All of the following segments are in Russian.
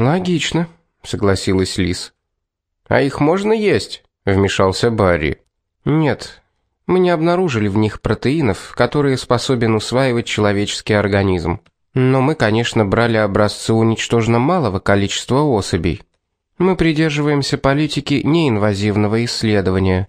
Логично, согласилась Лис. А их можно есть? вмешался Барри. Нет. Мы не обнаружили в них протеинов, которые способен усваивать человеческий организм. Но мы, конечно, брали образцы уничтоженно малого количества особей. Мы придерживаемся политики неинвазивного исследования,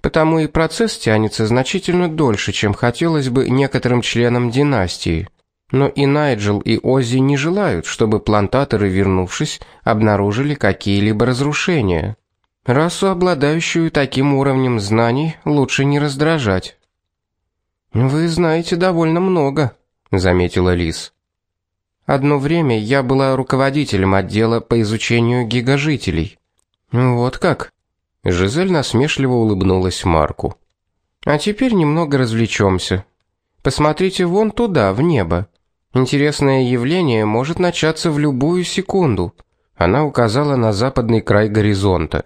потому и процесс тянется значительно дольше, чем хотелось бы некоторым членам династии. Но и Найджел, и Оззи не желают, чтобы плантаторы, вернувшись, обнаружили какие-либо разрушения. Расу, обладающую таким уровнем знаний, лучше не раздражать. Вы знаете довольно много, заметила Лис. Одно время я была руководителем отдела по изучению гигажителей. Вот как? Жизель насмешливо улыбнулась Марку. А теперь немного развлечемся. Посмотрите вон туда, в небо. Интересное явление может начаться в любую секунду. Она указала на западный край горизонта.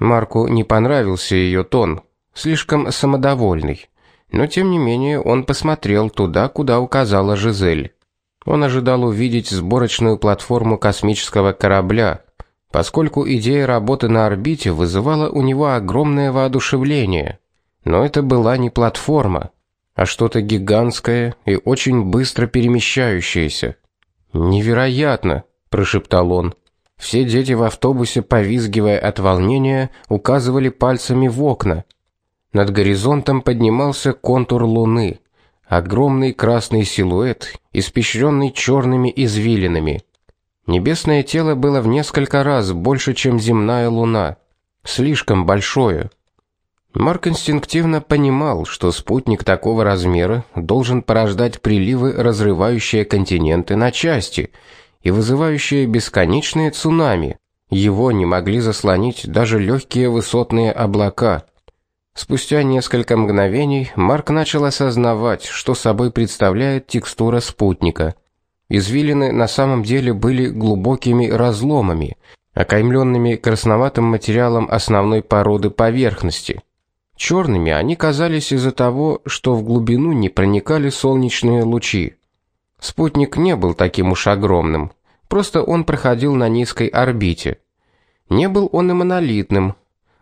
Марку не понравился ее тон, слишком самодовольный. Но тем не менее он посмотрел туда, куда указала Жизель. Он ожидал увидеть сборочную платформу космического корабля, поскольку идея работы на орбите вызывала у него огромное воодушевление. Но это была не платформа, а что-то гигантское и очень быстро перемещающееся. Невероятно, прошептал он. Все дети в автобусе, повизгивая от волнения, указывали пальцами в окна. Над горизонтом поднимался контур луны огромный красный силуэт, испещренный черными извилинами. Небесное тело было в несколько раз больше, чем земная луна, слишком большое. Марк инстинктивно понимал, что спутник такого размера должен порождать приливы, разрывающие континенты на части и вызывающие бесконечные цунами. Его не могли заслонить даже легкие высотные облака. Спустя несколько мгновений Марк начал осознавать, что собой представляет текстура спутника. Извилины на самом деле были глубокими разломами, окаймленными красноватым материалом основной породы поверхности. Черными они казались из-за того, что в глубину не проникали солнечные лучи. Спутник не был таким уж огромным, просто он проходил на низкой орбите. Не был он и монолитным,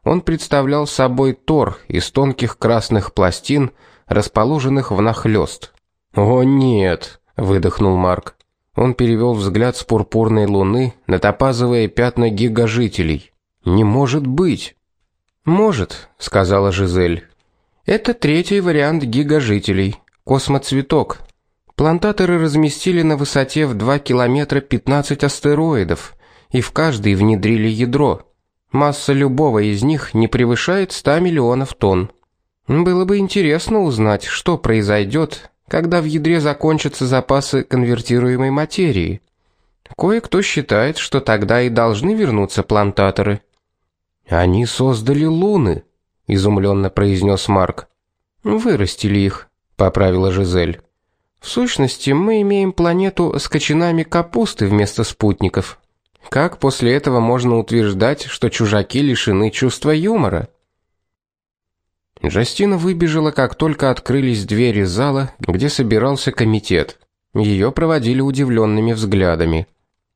он представлял собой тор из тонких красных пластин, расположенных внахлёст. "О нет", выдохнул Марк. Он перевел взгляд с пурпурной луны на топазовые пятна гигажителей. "Не может быть". "Может", сказала Жизель. "Это третий вариант гигажителей космоцветок. Плантаторы разместили на высоте в 2 километра 15 астероидов, и в каждый внедрили ядро. Масса любого из них не превышает 100 миллионов тонн. Было бы интересно узнать, что произойдет, когда в ядре закончатся запасы конвертируемой материи. Кое-кто считает, что тогда и должны вернуться плантаторы. Они создали луны, изумленно произнес Марк. Вырастили их, поправила Жизель. В сущности, мы имеем планету с кочанами капусты вместо спутников. Как после этого можно утверждать, что чужаки лишены чувства юмора? Джастина выбежала, как только открылись двери зала, где собирался комитет. Ее проводили удивленными взглядами.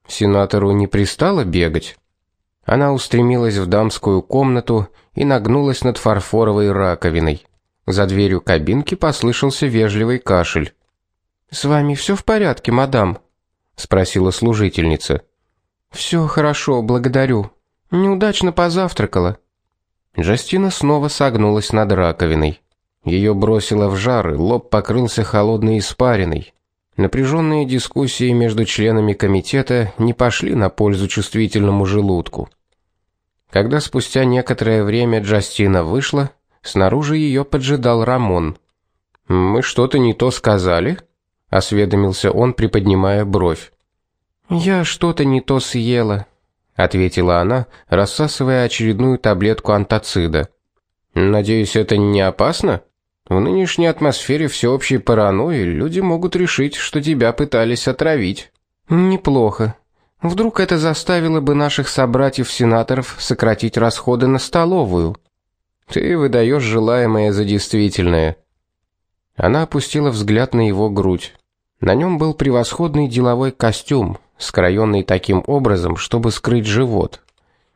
Сенатору не пристало бегать. Она устремилась в дамскую комнату и нагнулась над фарфоровой раковиной. За дверью кабинки послышался вежливый кашель. С вами все в порядке, мадам? спросила служительница. Все хорошо, благодарю. Неудачно позавтракала. Джастина снова согнулась над раковиной. Ее бросило в жар, лоб покрылся холодной испариной. Напряженные дискуссии между членами комитета не пошли на пользу чувствительному желудку. Когда спустя некоторое время Джастина вышла, снаружи ее поджидал Рамон. Мы что-то не то сказали? осведомился он, приподнимая бровь. Я что-то не то съела, ответила она, рассасывая очередную таблетку антацида. Надеюсь, это не опасно? В нынешней атмосфере всеобщей паранойи люди могут решить, что тебя пытались отравить. Неплохо. Вдруг это заставило бы наших собратьев-сенаторов сократить расходы на столовую. Ты выдаешь желаемое за действительное. Она опустила взгляд на его грудь. На нем был превосходный деловой костюм скроенный таким образом, чтобы скрыть живот.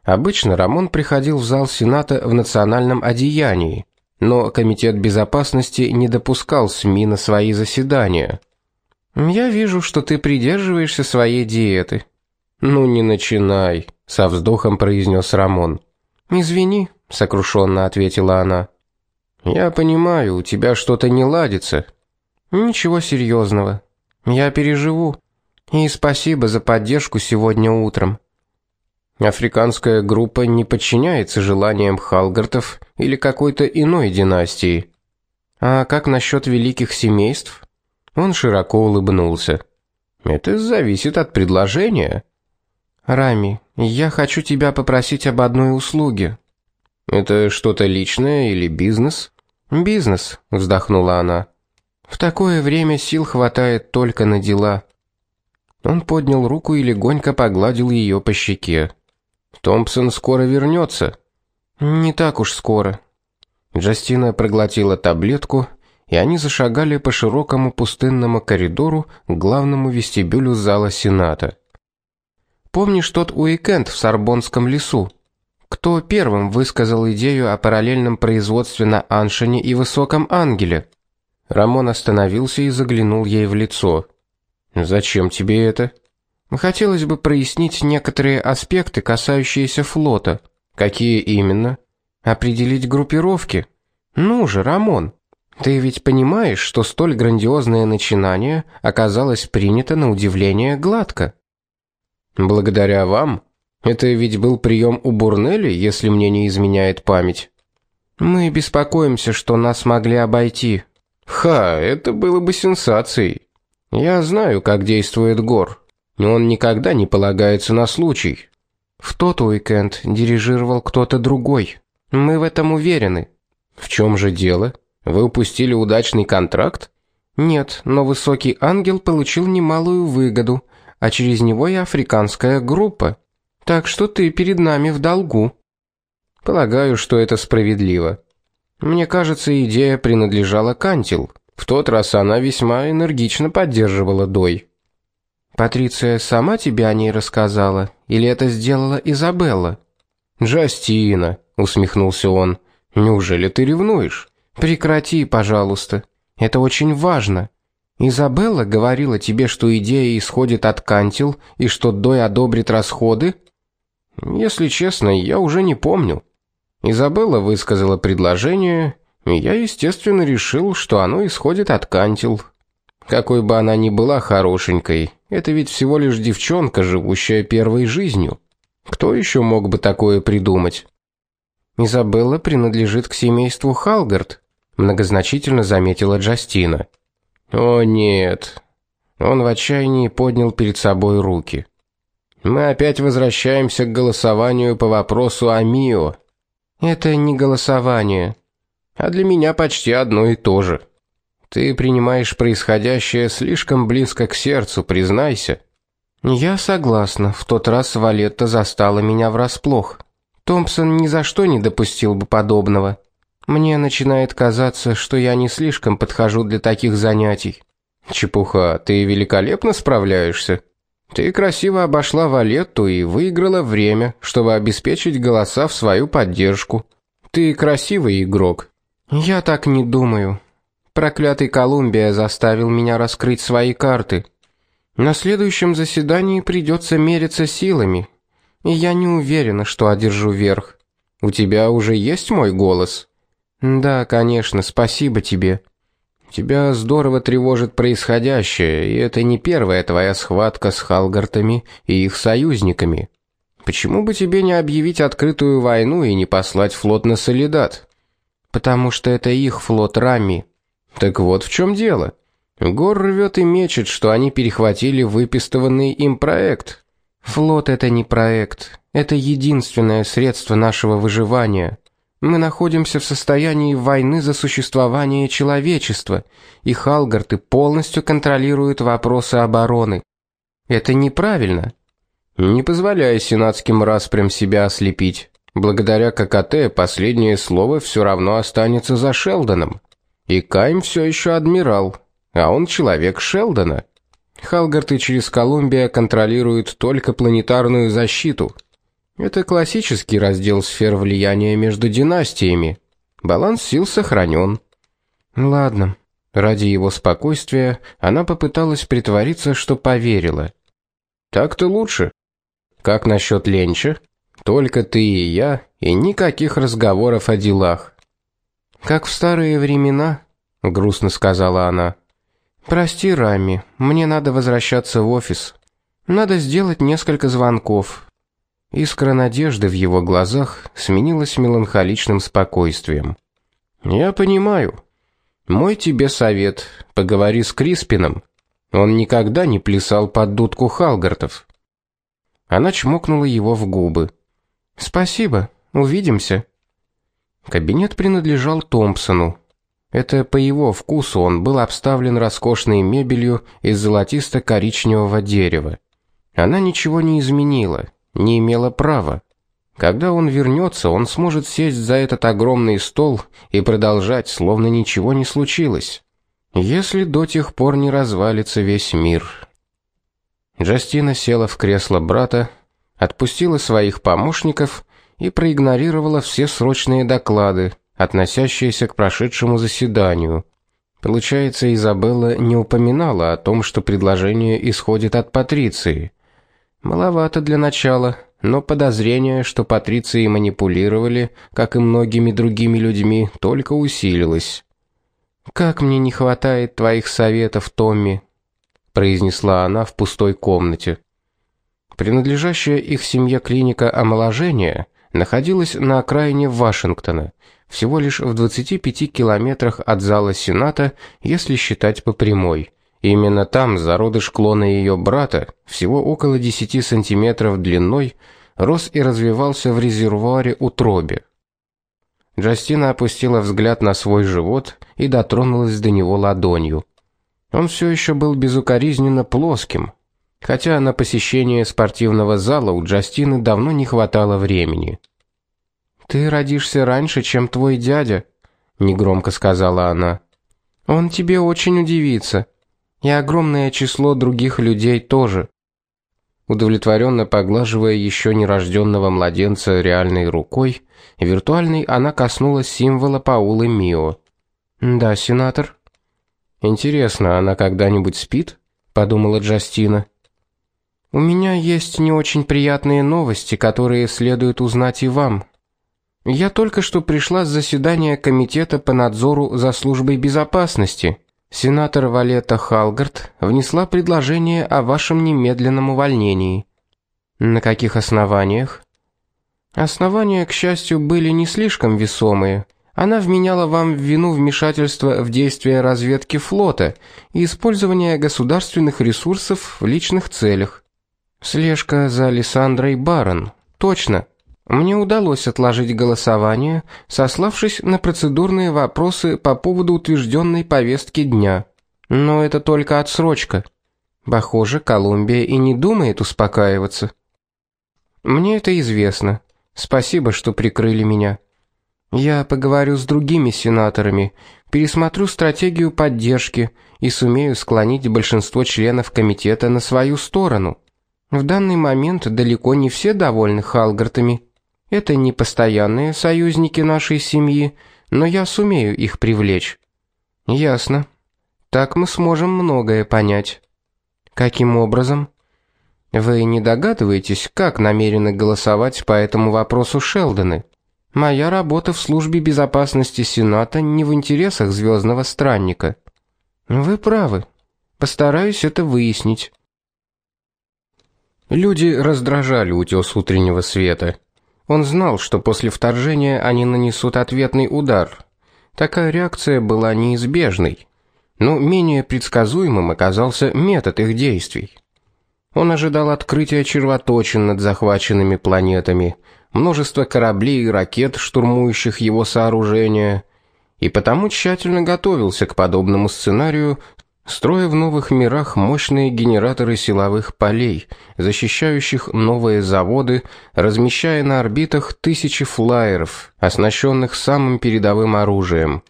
Обычно Рамон приходил в зал Сената в национальном одеянии, но комитет безопасности не допускал СМИ на свои заседания. Я вижу, что ты придерживаешься своей диеты. Ну не начинай, со вздохом произнес Рамон. Извини, сокрушенно ответила она. Я понимаю, у тебя что-то не ладится. Ничего серьезного. Я переживу. И спасибо за поддержку сегодня утром. Африканская группа не подчиняется желаниям Халгартов или какой-то иной династии. А как насчет великих семейств? Он широко улыбнулся. Это зависит от предложения. Рами, я хочу тебя попросить об одной услуге. Это что-то личное или бизнес? Бизнес, вздохнула она. В такое время сил хватает только на дела. Он поднял руку и легонько погладил ее по щеке. Томпсон скоро вернется. Не так уж скоро. Джастина проглотила таблетку, и они зашагали по широкому пустынному коридору к главному вестибюлю зала Сената. Помнишь тот уикенд в Сорбонском лесу? Кто первым высказал идею о параллельном производстве на Аншине и Высоком Ангеле? Рамон остановился и заглянул ей в лицо. Зачем тебе это? Хотелось бы прояснить некоторые аспекты, касающиеся флота. Какие именно? Определить группировки. Ну же, Рамон, ты ведь понимаешь, что столь грандиозное начинание оказалось принято на удивление гладко. Благодаря вам? Это ведь был прием у Бурнелли, если мне не изменяет память. Мы беспокоимся, что нас могли обойти. Ха, это было бы сенсацией. Я знаю, как действует Гор, но он никогда не полагается на случай. В тот уикенд дирижировал кто-то другой. Мы в этом уверены. В чем же дело? Вы упустили удачный контракт? Нет, но высокий ангел получил немалую выгоду, а через него и африканская группа. Так что ты перед нами в долгу. Полагаю, что это справедливо. Мне кажется, идея принадлежала Кантил. В тот раз она весьма энергично поддерживала Дой. Патриция сама тебе о ней рассказала или это сделала Изабелла? Джастина, усмехнулся он. Неужели ты ревнуешь? Прекрати, пожалуйста. Это очень важно. Изабелла говорила тебе, что идея исходит от Кантил и что Дой одобрит расходы? Если честно, я уже не помню. Изабелла высказала предложение, я, естественно, решил, что оно исходит от Кантил. Какой бы она ни была хорошенькой, это ведь всего лишь девчонка, живущая первой жизнью. Кто еще мог бы такое придумать? Изабелла принадлежит к семейству Халгард, многозначительно заметила Джастина. О нет. Он в отчаянии поднял перед собой руки. Мы опять возвращаемся к голосованию по вопросу о Мио. Это не голосование, а для меня почти одно и то же. Ты принимаешь происходящее слишком близко к сердцу, признайся. Я согласна. В тот раз Валетта застала меня врасплох. Томпсон ни за что не допустил бы подобного. Мне начинает казаться, что я не слишком подхожу для таких занятий. Чепуха, ты великолепно справляешься. Ты красиво обошла Валетту и выиграла время, чтобы обеспечить голоса в свою поддержку. Ты красивый игрок. Я так не думаю. Проклятый Колумбия заставил меня раскрыть свои карты. На следующем заседании придется мериться силами, и я не уверена, что одержу верх. У тебя уже есть мой голос. Да, конечно, спасибо тебе. Тебя здорово тревожит происходящее, и это не первая твоя схватка с Халгартами и их союзниками. Почему бы тебе не объявить открытую войну и не послать флот на Солидат? потому что это их флот Рами. Так вот в чем дело. Гор рвет и мечет, что они перехватили выпистыванный им проект. Флот это не проект, это единственное средство нашего выживания. Мы находимся в состоянии войны за существование человечества, и Халгарты полностью контролируют вопросы обороны. Это неправильно. Не позволяй сенатским распрям себя ослепить. Благодаря ККТ последнее слово все равно останется за Шелдоном. И Кайм все еще адмирал, а он человек Шелдона. Халгарты через Колумбия контролируют только планетарную защиту. Это классический раздел сфер влияния между династиями. Баланс сил сохранен. Ладно. Ради его спокойствия она попыталась притвориться, что поверила. Так-то лучше. Как насчет ленча? Только ты и я, и никаких разговоров о делах. Как в старые времена, грустно сказала она. Прости, Рами, мне надо возвращаться в офис. Надо сделать несколько звонков. Искра надежды в его глазах сменилась меланхоличным спокойствием. Я понимаю. Мой тебе совет: поговори с Криспином. Он никогда не плясал под дудку Халгартов. Она чмокнула его в губы. Спасибо. Увидимся. Кабинет принадлежал Томпсону. Это по его вкусу он был обставлен роскошной мебелью из золотисто-коричневого дерева. Она ничего не изменила, не имела права. Когда он вернется, он сможет сесть за этот огромный стол и продолжать, словно ничего не случилось. Если до тех пор не развалится весь мир. Джастина села в кресло брата, отпустила своих помощников и проигнорировала все срочные доклады, относящиеся к прошедшему заседанию. Получается, Изабелла не упоминала о том, что предложение исходит от Патриции. Маловато для начала, но подозрение, что Патрицией манипулировали, как и многими другими людьми, только усилилось. Как мне не хватает твоих советов, Томми, произнесла она в пустой комнате. Принадлежащая их семье клиника омоложения находилась на окраине Вашингтона, всего лишь в 25 километрах от зала Сената, если считать по прямой. Именно там зародыш клона ее брата, всего около 10 сантиметров длиной, рос и развивался в резервуаре утробе. Джастина опустила взгляд на свой живот и дотронулась до него ладонью. Он все еще был безукоризненно плоским, хотя на посещение спортивного зала у Джастины давно не хватало времени. Ты родишься раньше, чем твой дядя, негромко сказала она. Он тебе очень удивится. И огромное число других людей тоже. Удовлетворенно поглаживая еще нерожденного младенца реальной рукой, виртуальной она коснулась символа Паулы Мио. "Да, сенатор. Интересно, она когда-нибудь спит?" подумала Джастина. У меня есть не очень приятные новости, которые следует узнать и вам. Я только что пришла с заседания комитета по надзору за службой безопасности. Сенатор Валета Халгард внесла предложение о вашем немедленном увольнении. На каких основаниях? Основания, к счастью, были не слишком весомые. Она вменяла вам в вину вмешательство в действия разведки флота и использование государственных ресурсов в личных целях. Слежка за Александрой Барон. Точно. Мне удалось отложить голосование, сославшись на процедурные вопросы по поводу утвержденной повестки дня. Но это только отсрочка. Похоже, Колумбия и не думает успокаиваться. Мне это известно. Спасибо, что прикрыли меня. Я поговорю с другими сенаторами, пересмотрю стратегию поддержки и сумею склонить большинство членов комитета на свою сторону. В данный момент далеко не все довольны Халгартами. Это не постоянные союзники нашей семьи, но я сумею их привлечь. Ясно. Так мы сможем многое понять. Каким образом? Вы не догадываетесь, как намерены голосовать по этому вопросу Шелдоны? Моя работа в службе безопасности Сената не в интересах звездного странника. Вы правы. Постараюсь это выяснить. Люди раздражали утес утреннего света. Он знал, что после вторжения они нанесут ответный удар. Такая реакция была неизбежной, но менее предсказуемым оказался метод их действий. Он ожидал открытия червоточин над захваченными планетами, множество кораблей и ракет, штурмующих его сооружения, и потому тщательно готовился к подобному сценарию строя в новых мирах мощные генераторы силовых полей, защищающих новые заводы, размещая на орбитах тысячи флайеров, оснащенных самым передовым оружием.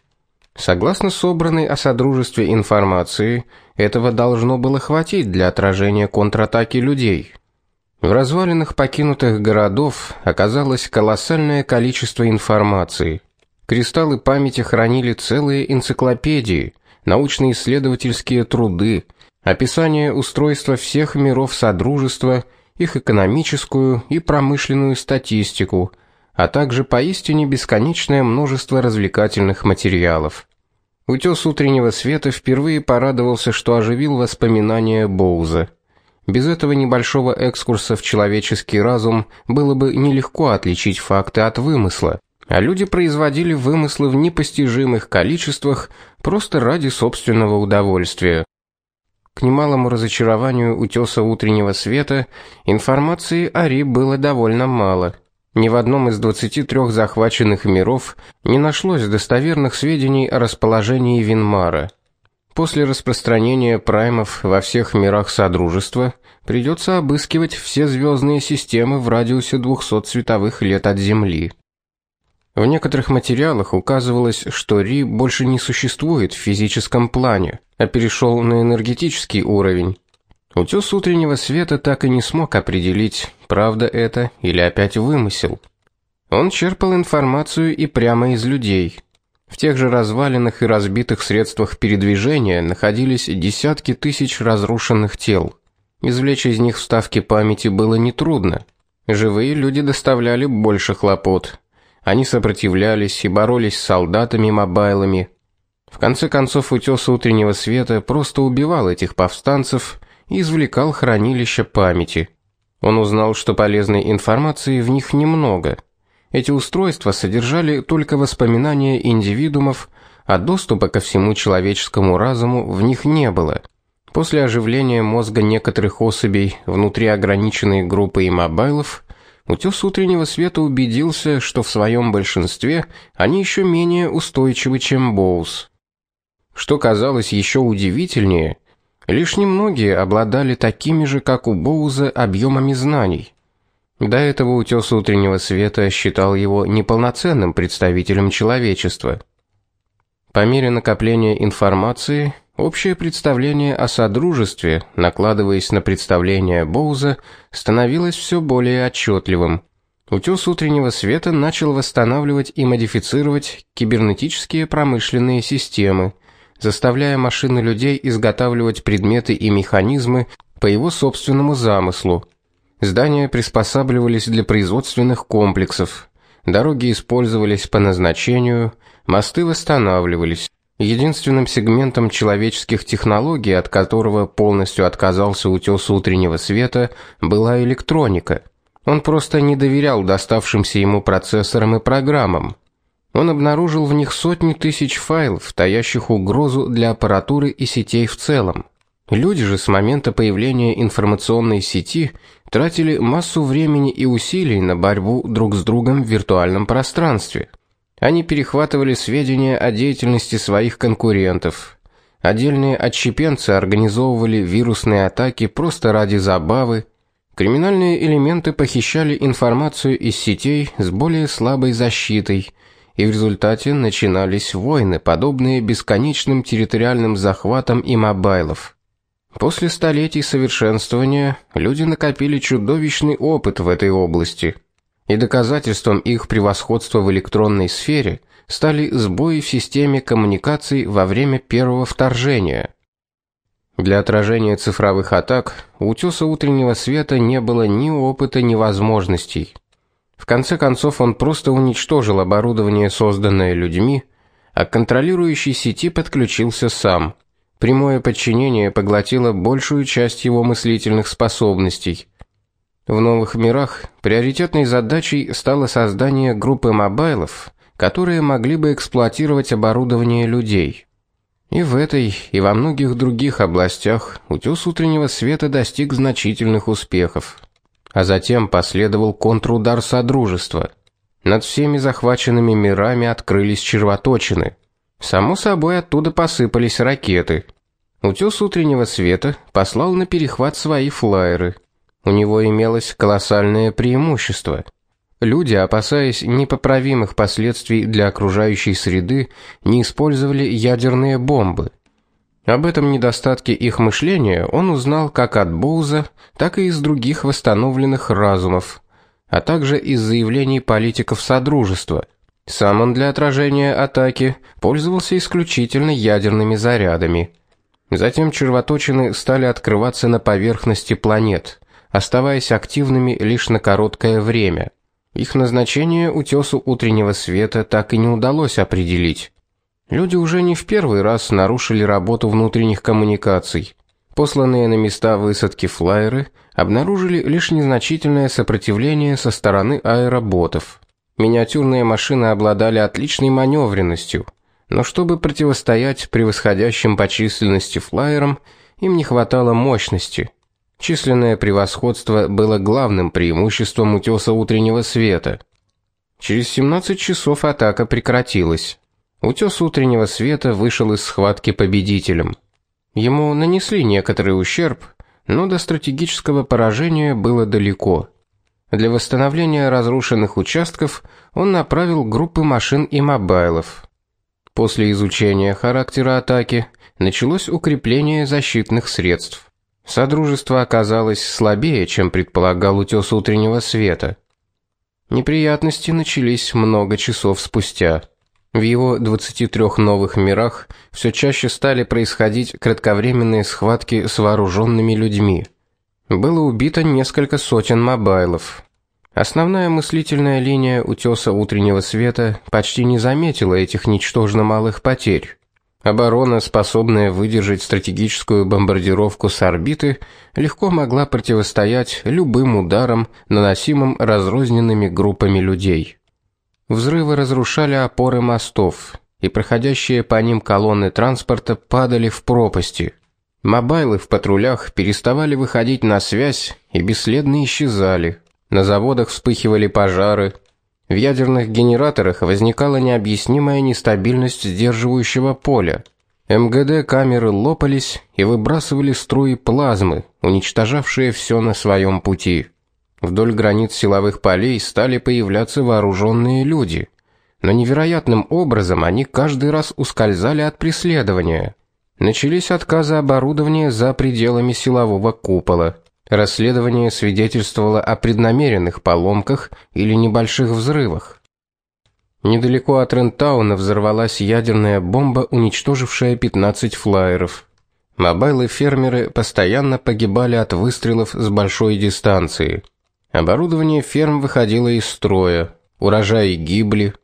Согласно собранной о содружестве информации, этого должно было хватить для отражения контратаки людей. В развалинах покинутых городов оказалось колоссальное количество информации. Кристаллы памяти хранили целые энциклопедии, научно-исследовательские труды, описание устройства всех миров содружества, их экономическую и промышленную статистику – а также поистине бесконечное множество развлекательных материалов. Утёс утреннего света впервые порадовался, что оживил воспоминания Боуза. Без этого небольшого экскурса в человеческий разум было бы нелегко отличить факты от вымысла, а люди производили вымыслы в непостижимых количествах просто ради собственного удовольствия. К немалому разочарованию утёса утреннего света информации о Ри было довольно мало – ни в одном из 23 захваченных миров не нашлось достоверных сведений о расположении Винмара. После распространения праймов во всех мирах содружества придется обыскивать все звездные системы в радиусе 200 световых лет от Земли. В некоторых материалах указывалось, что Ри больше не существует в физическом плане, а перешел на энергетический уровень. Утес утреннего света так и не смог определить, правда это или опять вымысел. Он черпал информацию и прямо из людей. В тех же развалинах и разбитых средствах передвижения находились десятки тысяч разрушенных тел. Извлечь из них вставки памяти было нетрудно. Живые люди доставляли больше хлопот. Они сопротивлялись и боролись с солдатами-мобайлами. В конце концов утес утреннего света просто убивал этих повстанцев и извлекал хранилища памяти. Он узнал, что полезной информации в них немного. Эти устройства содержали только воспоминания индивидуумов, а доступа ко всему человеческому разуму в них не было. После оживления мозга некоторых особей внутри ограниченной группы иммобайлов, утес утреннего света убедился, что в своем большинстве они еще менее устойчивы, чем Боус. Что казалось еще удивительнее, Лишь немногие обладали такими же, как у Боуза, объемами знаний. До этого утес утреннего света считал его неполноценным представителем человечества. По мере накопления информации, общее представление о содружестве, накладываясь на представление Боуза, становилось все более отчетливым. Утес утреннего света начал восстанавливать и модифицировать кибернетические промышленные системы – заставляя машины людей изготавливать предметы и механизмы по его собственному замыслу. Здания приспосабливались для производственных комплексов, дороги использовались по назначению, мосты восстанавливались. Единственным сегментом человеческих технологий, от которого полностью отказался утёс утреннего света, была электроника. Он просто не доверял доставшимся ему процессорам и программам. Он обнаружил в них сотни тысяч файлов, таящих угрозу для аппаратуры и сетей в целом. Люди же с момента появления информационной сети тратили массу времени и усилий на борьбу друг с другом в виртуальном пространстве. Они перехватывали сведения о деятельности своих конкурентов. Отдельные отщепенцы организовывали вирусные атаки просто ради забавы. Криминальные элементы похищали информацию из сетей с более слабой защитой – и в результате начинались войны, подобные бесконечным территориальным захватам и мобайлов. После столетий совершенствования люди накопили чудовищный опыт в этой области, и доказательством их превосходства в электронной сфере стали сбои в системе коммуникаций во время первого вторжения. Для отражения цифровых атак у утёса утреннего света не было ни опыта, ни возможностей. В конце концов он просто уничтожил оборудование, созданное людьми, а к контролирующей сети подключился сам. Прямое подчинение поглотило большую часть его мыслительных способностей. В новых мирах приоритетной задачей стало создание группы мобайлов, которые могли бы эксплуатировать оборудование людей. И в этой, и во многих других областях утёс утреннего света достиг значительных успехов а затем последовал контрудар содружества. Над всеми захваченными мирами открылись червоточины. Само собой оттуда посыпались ракеты. Утёс утреннего света послал на перехват свои флайеры. У него имелось колоссальное преимущество. Люди, опасаясь непоправимых последствий для окружающей среды, не использовали ядерные бомбы. Об этом недостатке их мышления он узнал как от Боуза, так и из других восстановленных разумов, а также из заявлений политиков содружества. Сам он для отражения атаки пользовался исключительно ядерными зарядами. Затем червоточины стали открываться на поверхности планет, оставаясь активными лишь на короткое время. Их назначение утесу утреннего света так и не удалось определить. Люди уже не в первый раз нарушили работу внутренних коммуникаций. Посланные на места высадки флайеры обнаружили лишь незначительное сопротивление со стороны аэроботов. Миниатюрные машины обладали отличной маневренностью, но чтобы противостоять превосходящим по численности флайерам, им не хватало мощности. Численное превосходство было главным преимуществом утёса утреннего света. Через 17 часов атака прекратилась. Утёс утреннего света вышел из схватки победителем. Ему нанесли некоторый ущерб, но до стратегического поражения было далеко. Для восстановления разрушенных участков он направил группы машин и мобайлов. После изучения характера атаки началось укрепление защитных средств. Содружество оказалось слабее, чем предполагал утёс утреннего света. Неприятности начались много часов спустя. В его 23 новых мирах все чаще стали происходить кратковременные схватки с вооруженными людьми. Было убито несколько сотен мобайлов. Основная мыслительная линия утёса утреннего света почти не заметила этих ничтожно малых потерь. Оборона, способная выдержать стратегическую бомбардировку с орбиты, легко могла противостоять любым ударам, наносимым разрозненными группами людей. Взрывы разрушали опоры мостов, и проходящие по ним колонны транспорта падали в пропасти. Мобайлы в патрулях переставали выходить на связь и бесследно исчезали. На заводах вспыхивали пожары, в ядерных генераторах возникала необъяснимая нестабильность сдерживающего поля. МГД камеры лопались и выбрасывали струи плазмы, уничтожавшие все на своем пути. Вдоль границ силовых полей стали появляться вооруженные люди, но невероятным образом они каждый раз ускользали от преследования. Начались отказы оборудования за пределами силового купола. Расследование свидетельствовало о преднамеренных поломках или небольших взрывах. Недалеко от Рентауна взорвалась ядерная бомба, уничтожившая 15 флайеров. Мобайлы-фермеры постоянно погибали от выстрелов с большой дистанции. Оборудование ферм выходило из строя, урожаи гибли.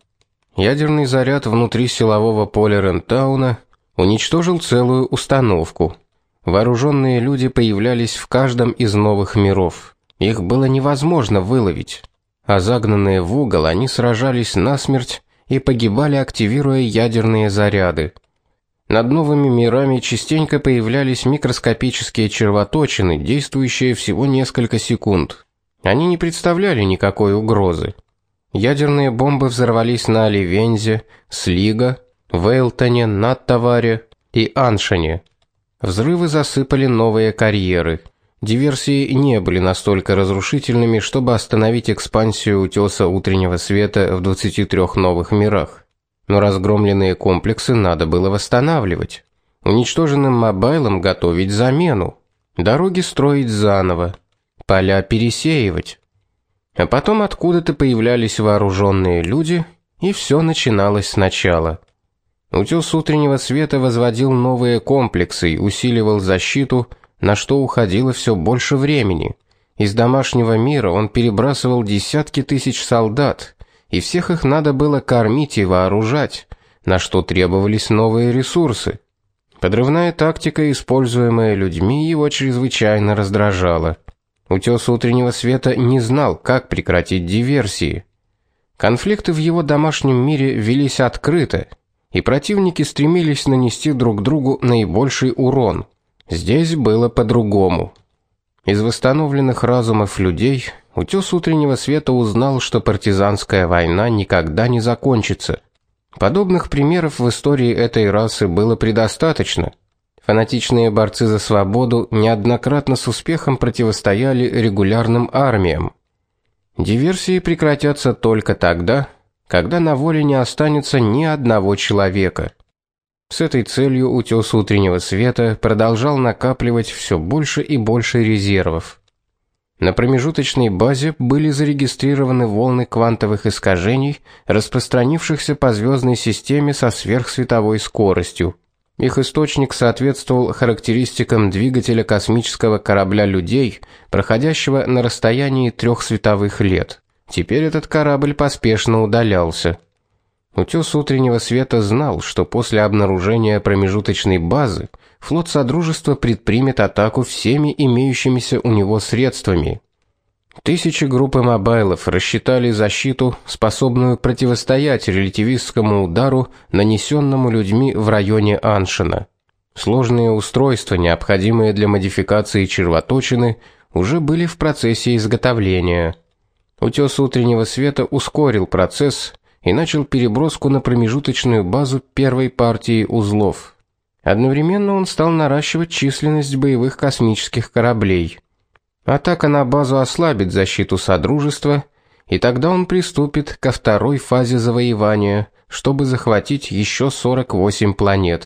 Ядерный заряд внутри силового поля Рентауна уничтожил целую установку. Вооруженные люди появлялись в каждом из новых миров. Их было невозможно выловить. А загнанные в угол, они сражались насмерть и погибали, активируя ядерные заряды. Над новыми мирами частенько появлялись микроскопические червоточины, действующие всего несколько секунд. Они не представляли никакой угрозы. Ядерные бомбы взорвались на Оливензе, Слига, Вейлтоне, Наттаваре и Аншане. Взрывы засыпали новые карьеры. Диверсии не были настолько разрушительными, чтобы остановить экспансию утёса утреннего света в 23 новых мирах. Но разгромленные комплексы надо было восстанавливать. Уничтоженным мобайлам готовить замену. Дороги строить заново. Поля пересеивать. А потом откуда-то появлялись вооруженные люди, и все начиналось сначала. Утес утреннего света возводил новые комплексы и усиливал защиту, на что уходило все больше времени. Из домашнего мира он перебрасывал десятки тысяч солдат, и всех их надо было кормить и вооружать, на что требовались новые ресурсы. Подрывная тактика, используемая людьми, его чрезвычайно раздражала. Утес утреннего света не знал, как прекратить диверсии. Конфликты в его домашнем мире велись открыто, и противники стремились нанести друг другу наибольший урон. Здесь было по-другому. Из восстановленных разумов людей утес утреннего света узнал, что партизанская война никогда не закончится. Подобных примеров в истории этой расы было предостаточно. Фанатичные борцы за свободу неоднократно с успехом противостояли регулярным армиям. Диверсии прекратятся только тогда, когда на воле не останется ни одного человека. С этой целью утёс утреннего света продолжал накапливать все больше и больше резервов. На промежуточной базе были зарегистрированы волны квантовых искажений, распространившихся по звездной системе со сверхсветовой скоростью. Их источник соответствовал характеристикам двигателя космического корабля людей, проходящего на расстоянии трех световых лет. Теперь этот корабль поспешно удалялся. Утес утреннего света знал, что после обнаружения промежуточной базы флот Содружества предпримет атаку всеми имеющимися у него средствами. Тысячи группы мобайлов рассчитали защиту, способную противостоять релятивистскому удару, нанесенному людьми в районе Аншина. Сложные устройства, необходимые для модификации червоточины, уже были в процессе изготовления. Утес утреннего света ускорил процесс и начал переброску на промежуточную базу первой партии узлов. Одновременно он стал наращивать численность боевых космических кораблей. Атака на базу ослабит защиту содружества, и тогда он приступит ко второй фазе завоевания, чтобы захватить еще 48 планет.